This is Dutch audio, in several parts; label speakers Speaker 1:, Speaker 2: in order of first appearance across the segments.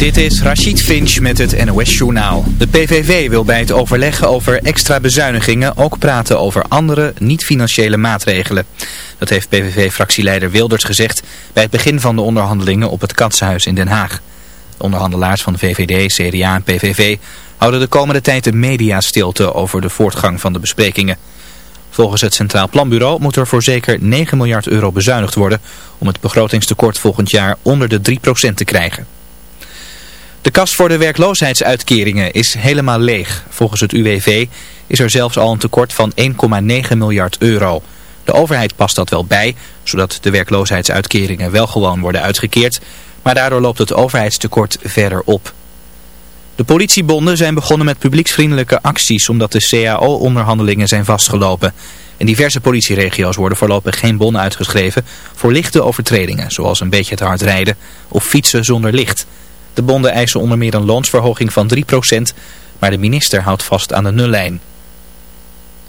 Speaker 1: Dit is Rachid Finch met het NOS Journaal. De PVV wil bij het overleggen over extra bezuinigingen ook praten over andere niet-financiële maatregelen. Dat heeft PVV-fractieleider Wilders gezegd bij het begin van de onderhandelingen op het Katshuis in Den Haag. De onderhandelaars van VVD, CDA en PVV houden de komende tijd de mediastilte over de voortgang van de besprekingen. Volgens het Centraal Planbureau moet er voor zeker 9 miljard euro bezuinigd worden om het begrotingstekort volgend jaar onder de 3% te krijgen. De kast voor de werkloosheidsuitkeringen is helemaal leeg. Volgens het UWV is er zelfs al een tekort van 1,9 miljard euro. De overheid past dat wel bij, zodat de werkloosheidsuitkeringen wel gewoon worden uitgekeerd. Maar daardoor loopt het overheidstekort verder op. De politiebonden zijn begonnen met publieksvriendelijke acties omdat de CAO-onderhandelingen zijn vastgelopen. In diverse politieregio's worden voorlopig geen bonnen uitgeschreven voor lichte overtredingen, zoals een beetje te hard rijden of fietsen zonder licht. De bonden eisen onder meer een loonsverhoging van 3%, maar de minister houdt vast aan de nullijn.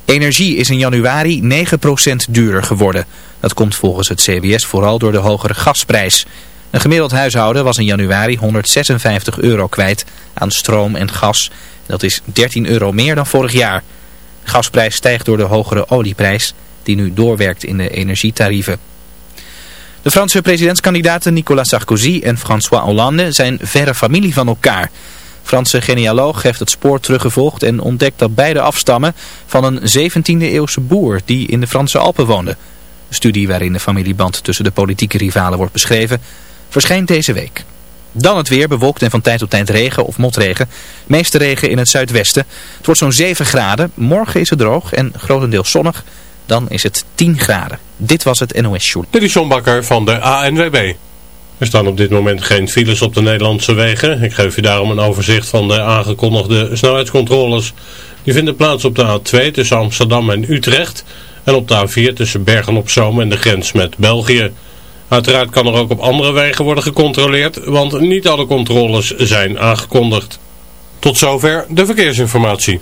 Speaker 1: Energie is in januari 9% duurder geworden. Dat komt volgens het CBS vooral door de hogere gasprijs. Een gemiddeld huishouden was in januari 156 euro kwijt aan stroom en gas. Dat is 13 euro meer dan vorig jaar. De gasprijs stijgt door de hogere olieprijs die nu doorwerkt in de energietarieven. De Franse presidentskandidaten Nicolas Sarkozy en François Hollande zijn verre familie van elkaar. Franse genealoog heeft het spoor teruggevolgd en ontdekt dat beide afstammen van een 17e eeuwse boer die in de Franse Alpen woonde. Een studie waarin de familieband tussen de politieke rivalen wordt beschreven verschijnt deze week. Dan het weer, bewolkt en van tijd tot tijd regen of motregen. Meeste regen in het zuidwesten. Het wordt zo'n 7 graden. Morgen is het droog en grotendeels zonnig. Dan is het 10 graden. Dit was het NOS Show.
Speaker 2: Dit is John Bakker van de ANWB. Er staan op dit moment geen files op de Nederlandse wegen. Ik geef u daarom een overzicht van de aangekondigde snelheidscontroles. Die vinden plaats op de A2 tussen Amsterdam en Utrecht. En op de A4 tussen Bergen op Zoom en de grens met België. Uiteraard kan er ook op andere wegen worden gecontroleerd, want niet alle controles zijn aangekondigd. Tot zover de verkeersinformatie.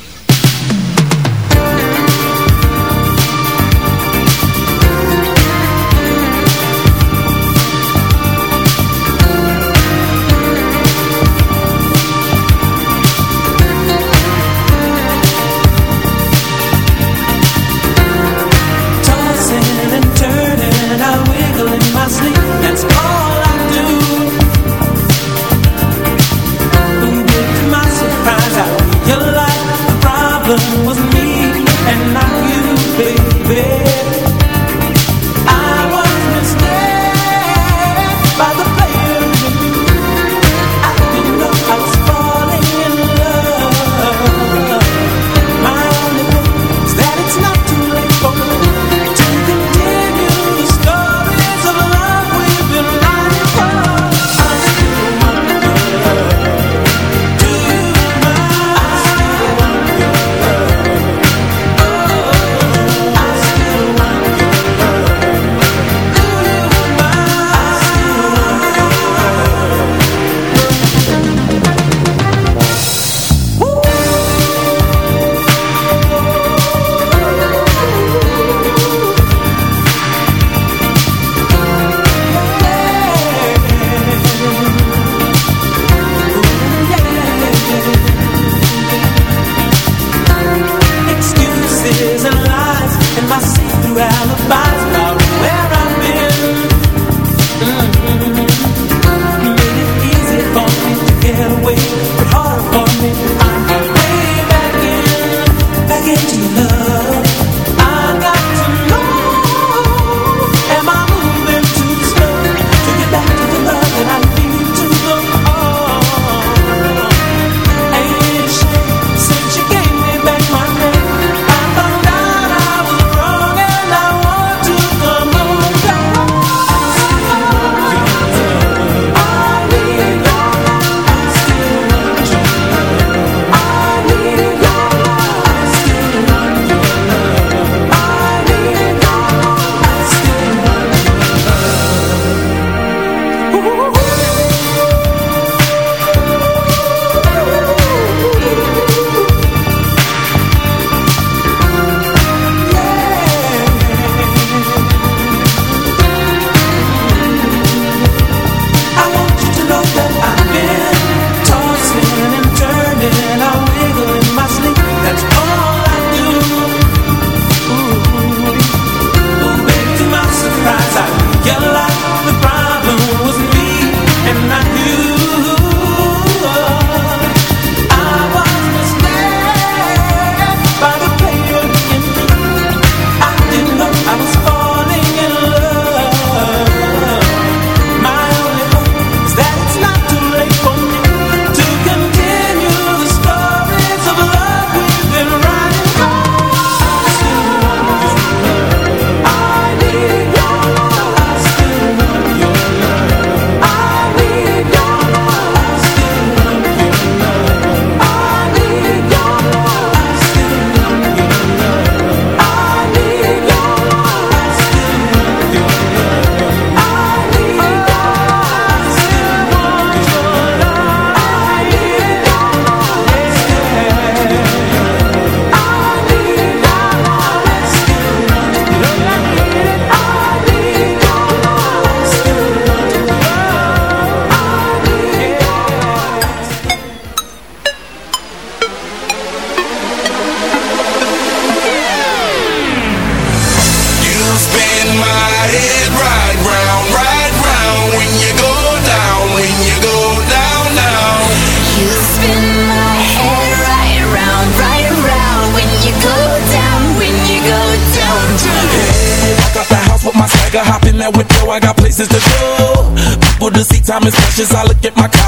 Speaker 3: alibis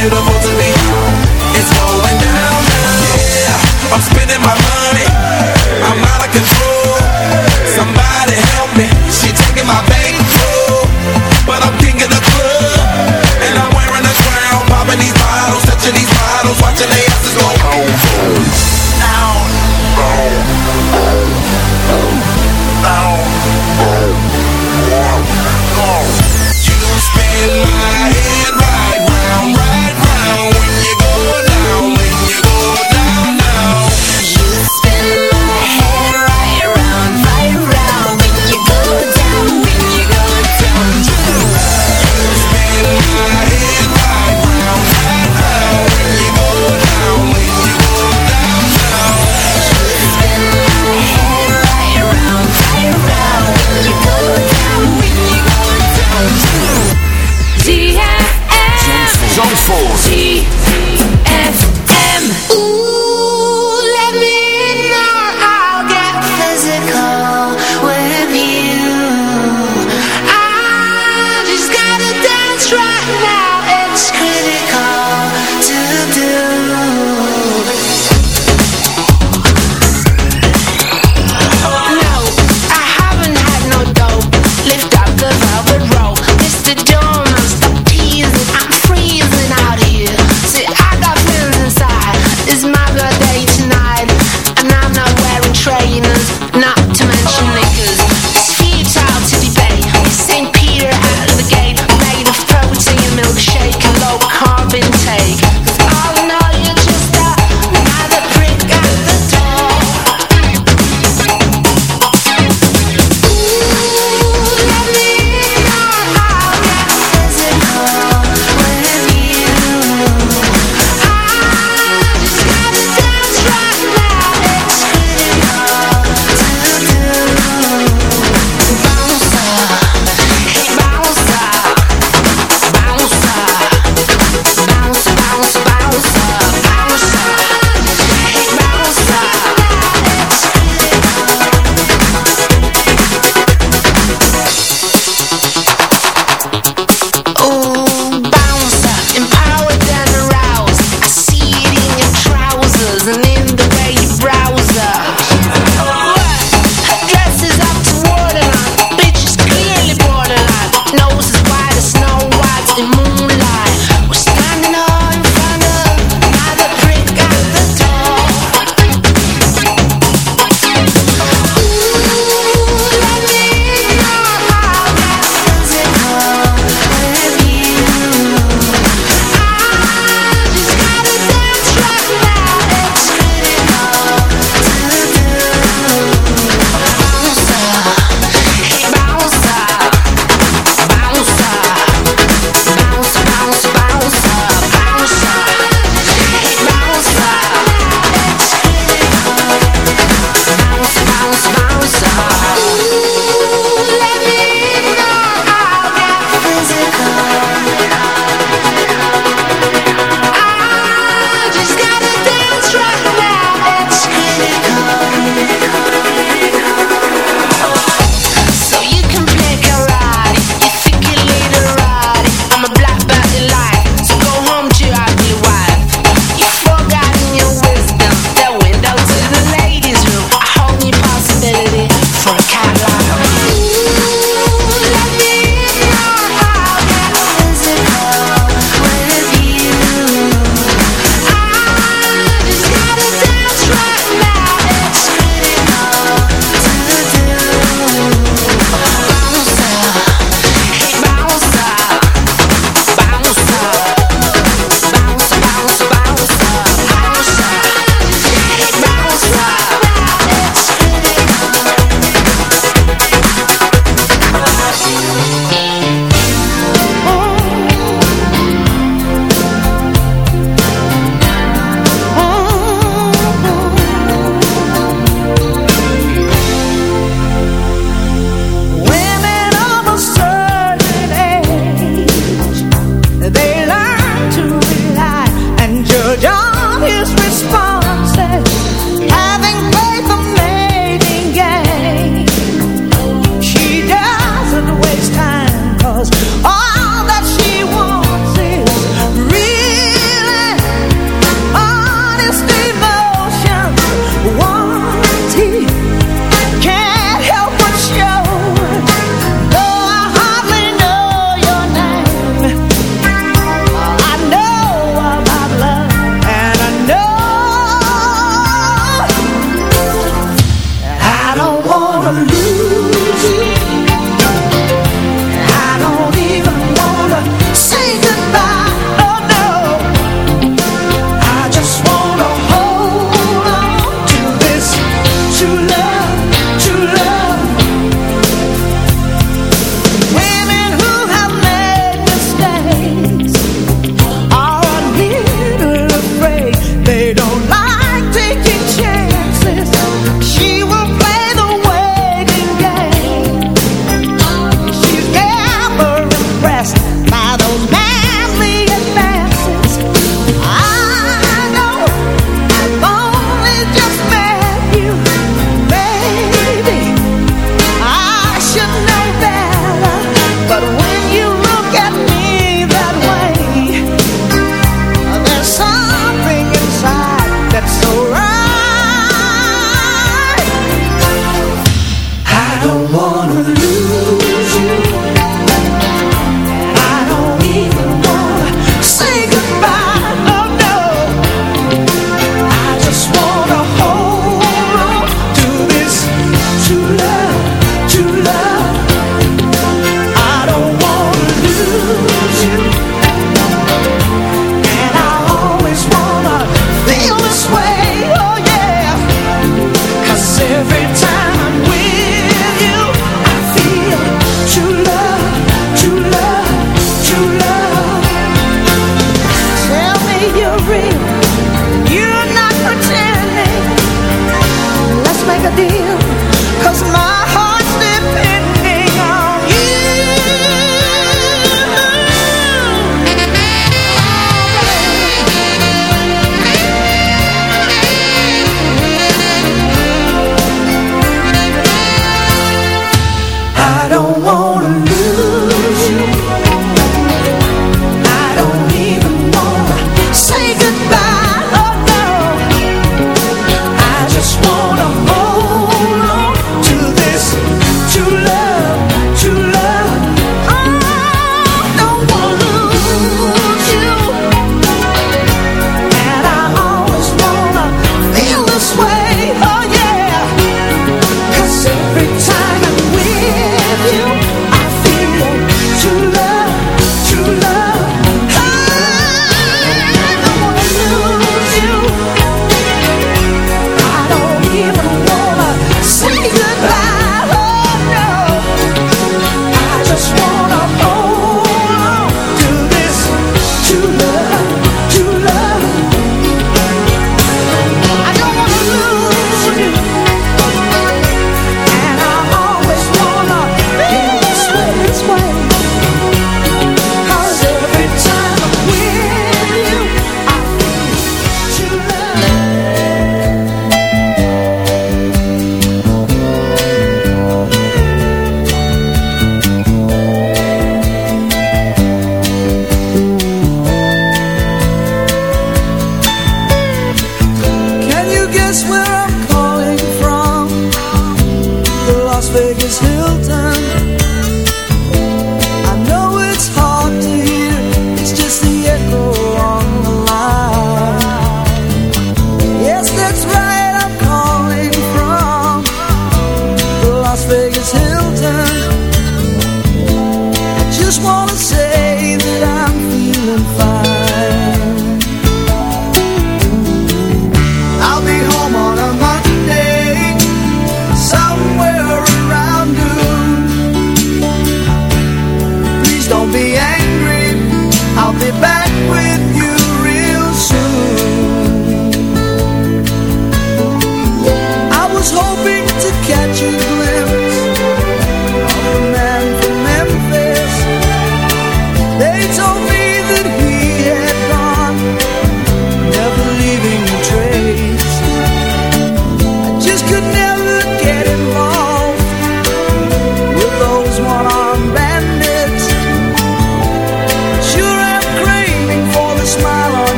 Speaker 4: Beautiful to found. It's going down, spending my money. I'm
Speaker 5: out of control. Somebody help me. She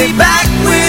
Speaker 5: be back
Speaker 6: with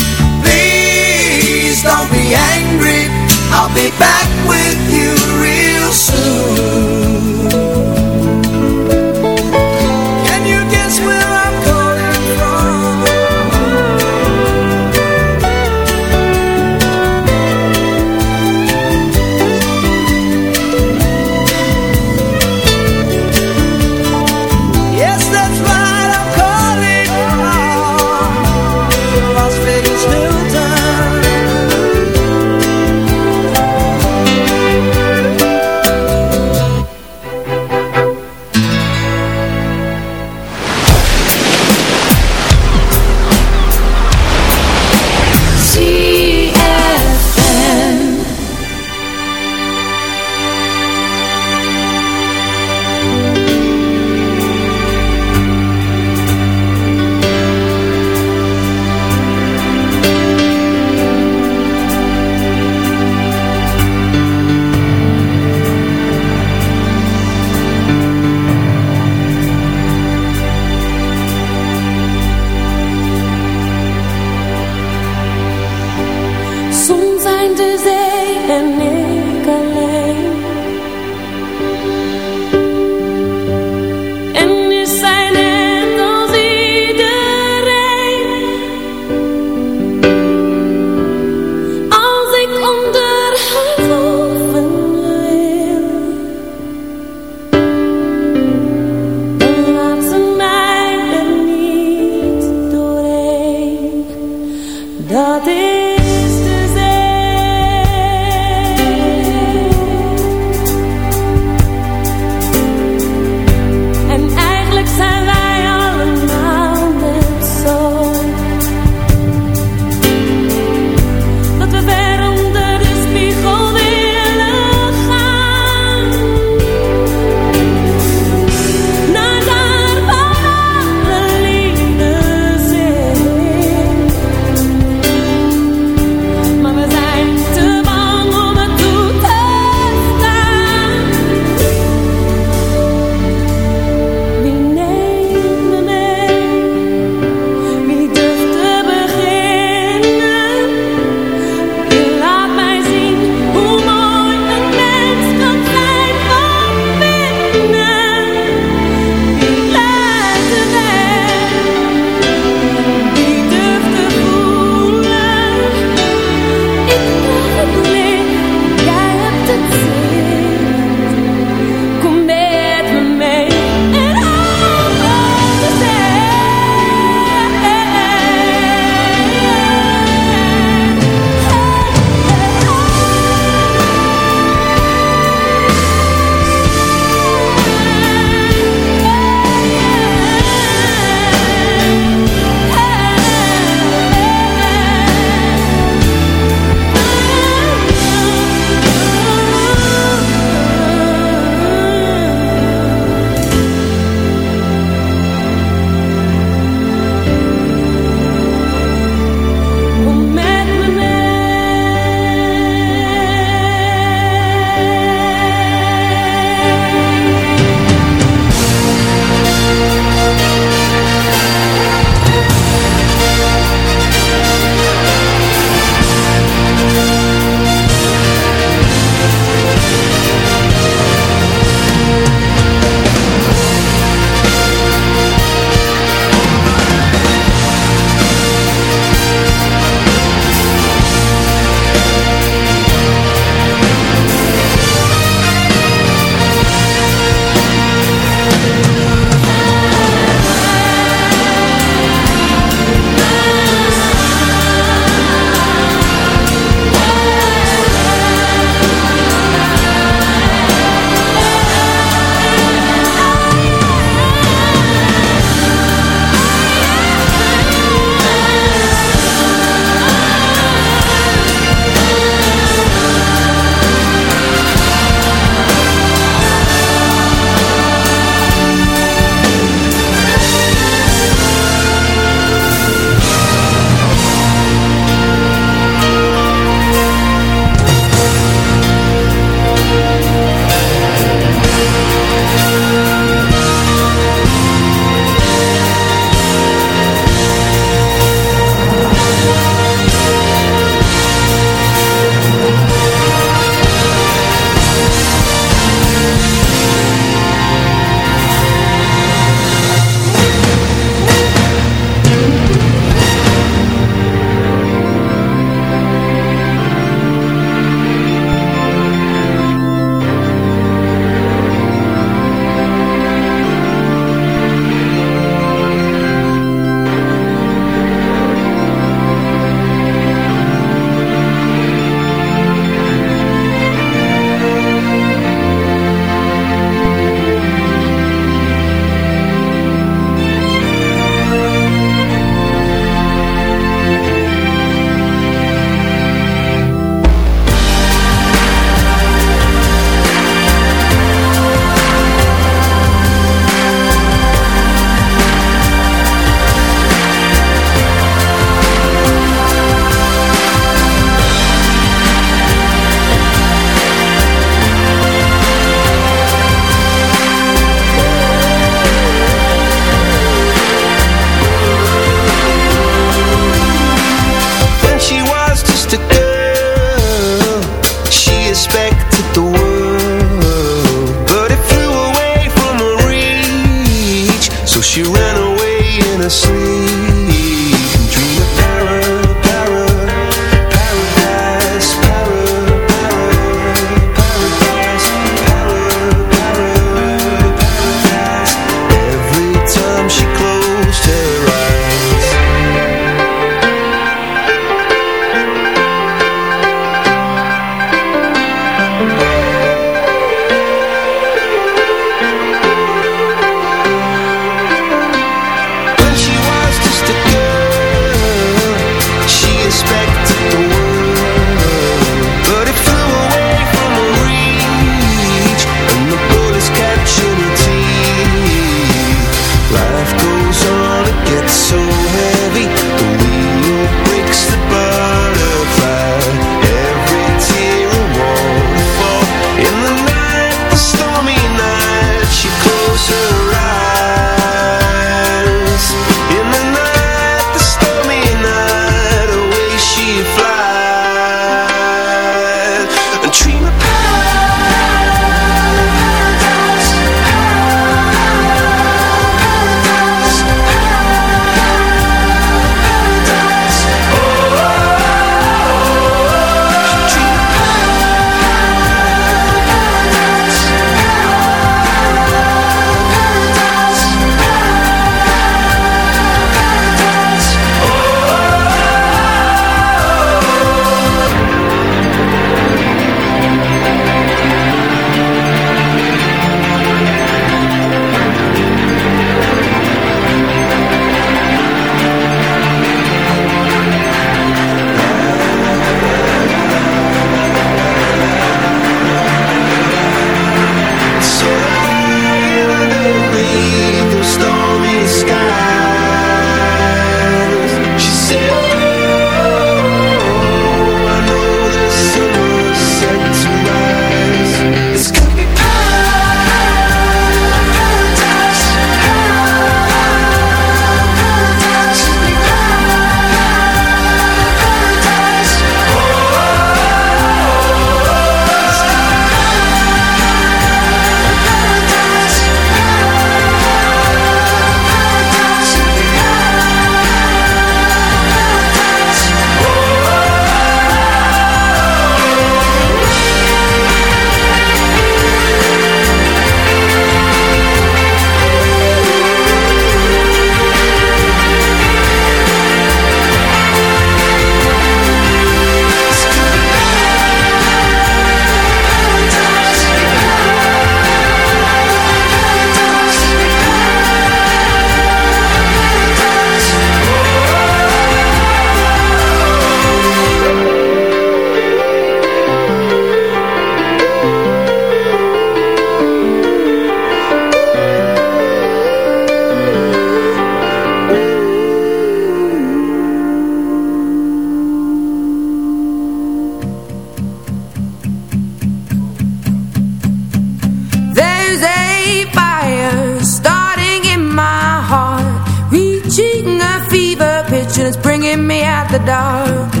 Speaker 6: dark.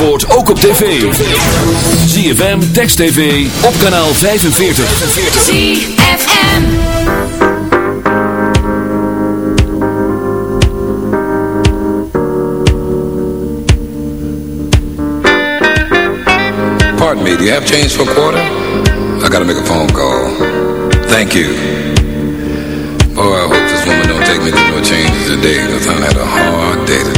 Speaker 6: Ook op tv. ZFM, Text TV, op kanaal 45.
Speaker 7: ZFM
Speaker 8: Pardon me, do you have change for a quarter? I gotta make a phone call. Thank you. Oh, I hope this woman don't take me to no changes today, because I had a hard day today.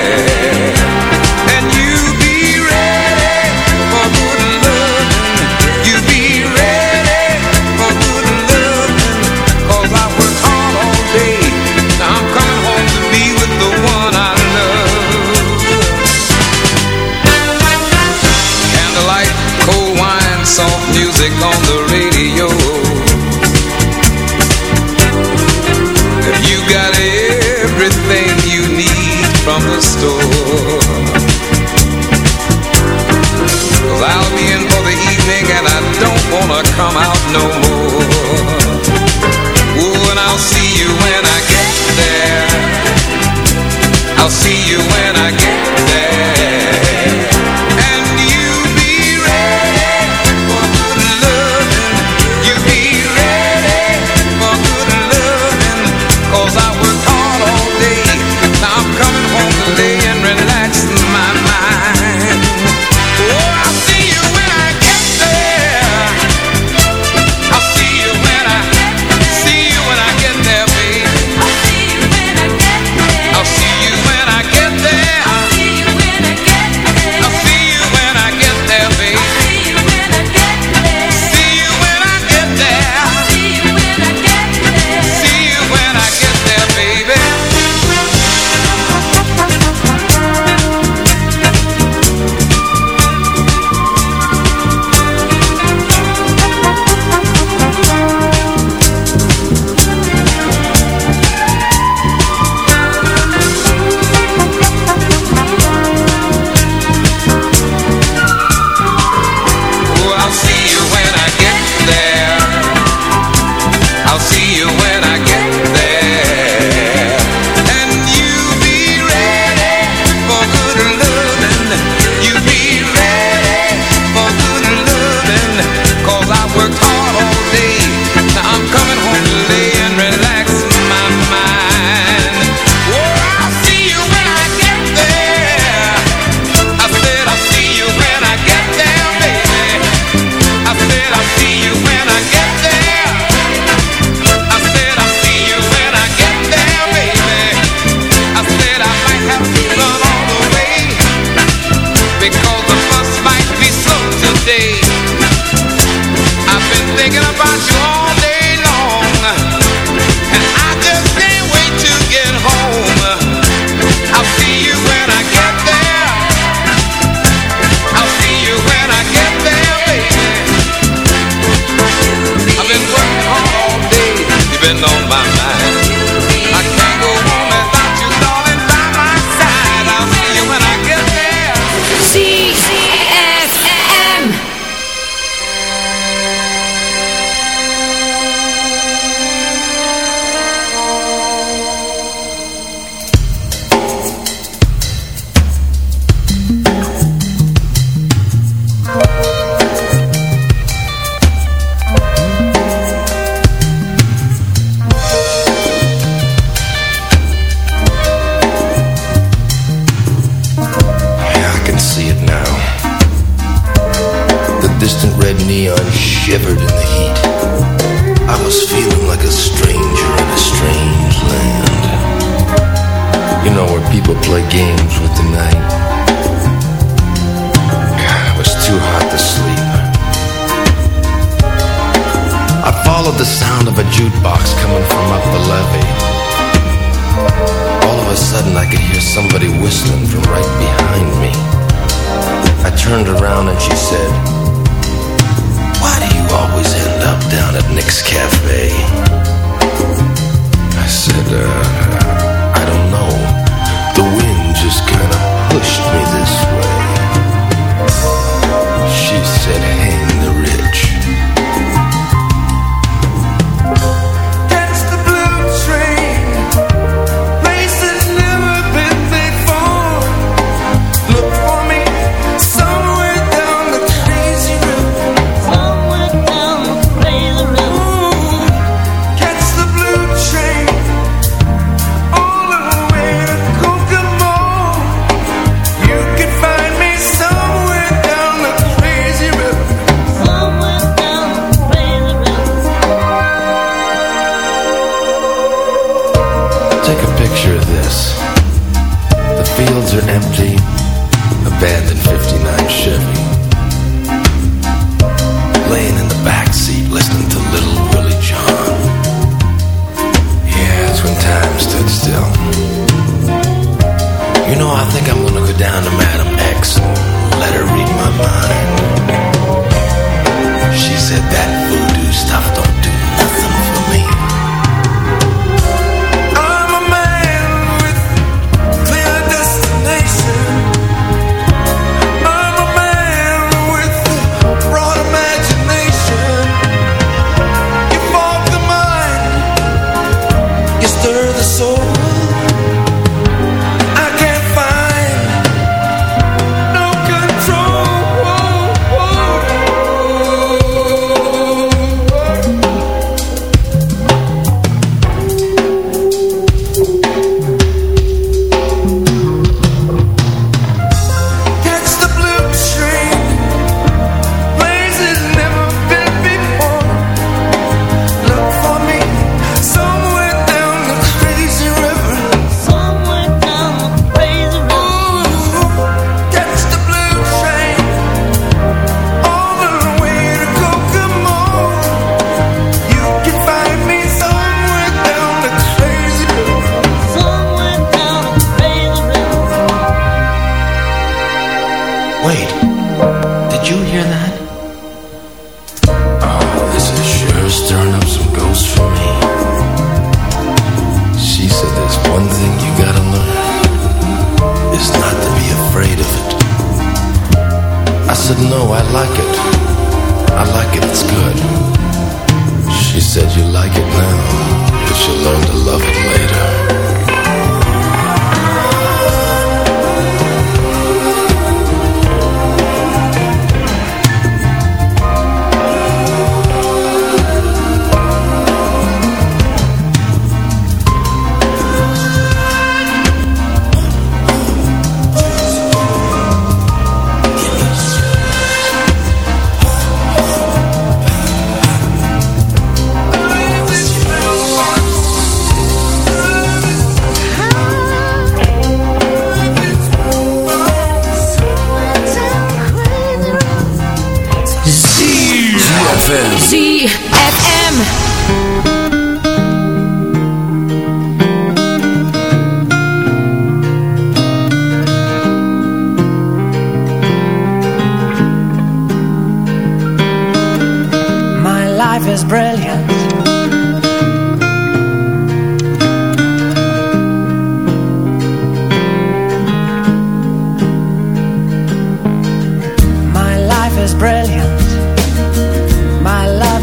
Speaker 8: Soft music on the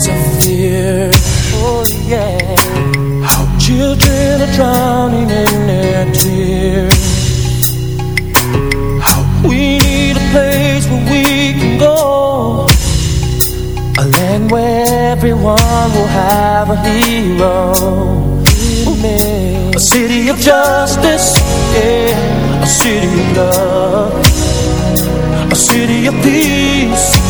Speaker 9: because of fear, oh yeah. How children are drowning in their tears. How we need a place where we can go. A land where everyone will have a hero. A city of justice, yeah. A city of love. A city of peace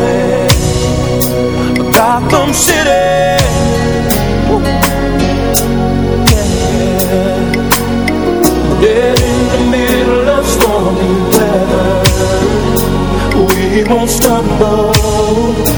Speaker 9: It Gotham City. Yeah. Dead in the middle of stormy weather We won't stumble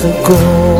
Speaker 10: gekomen.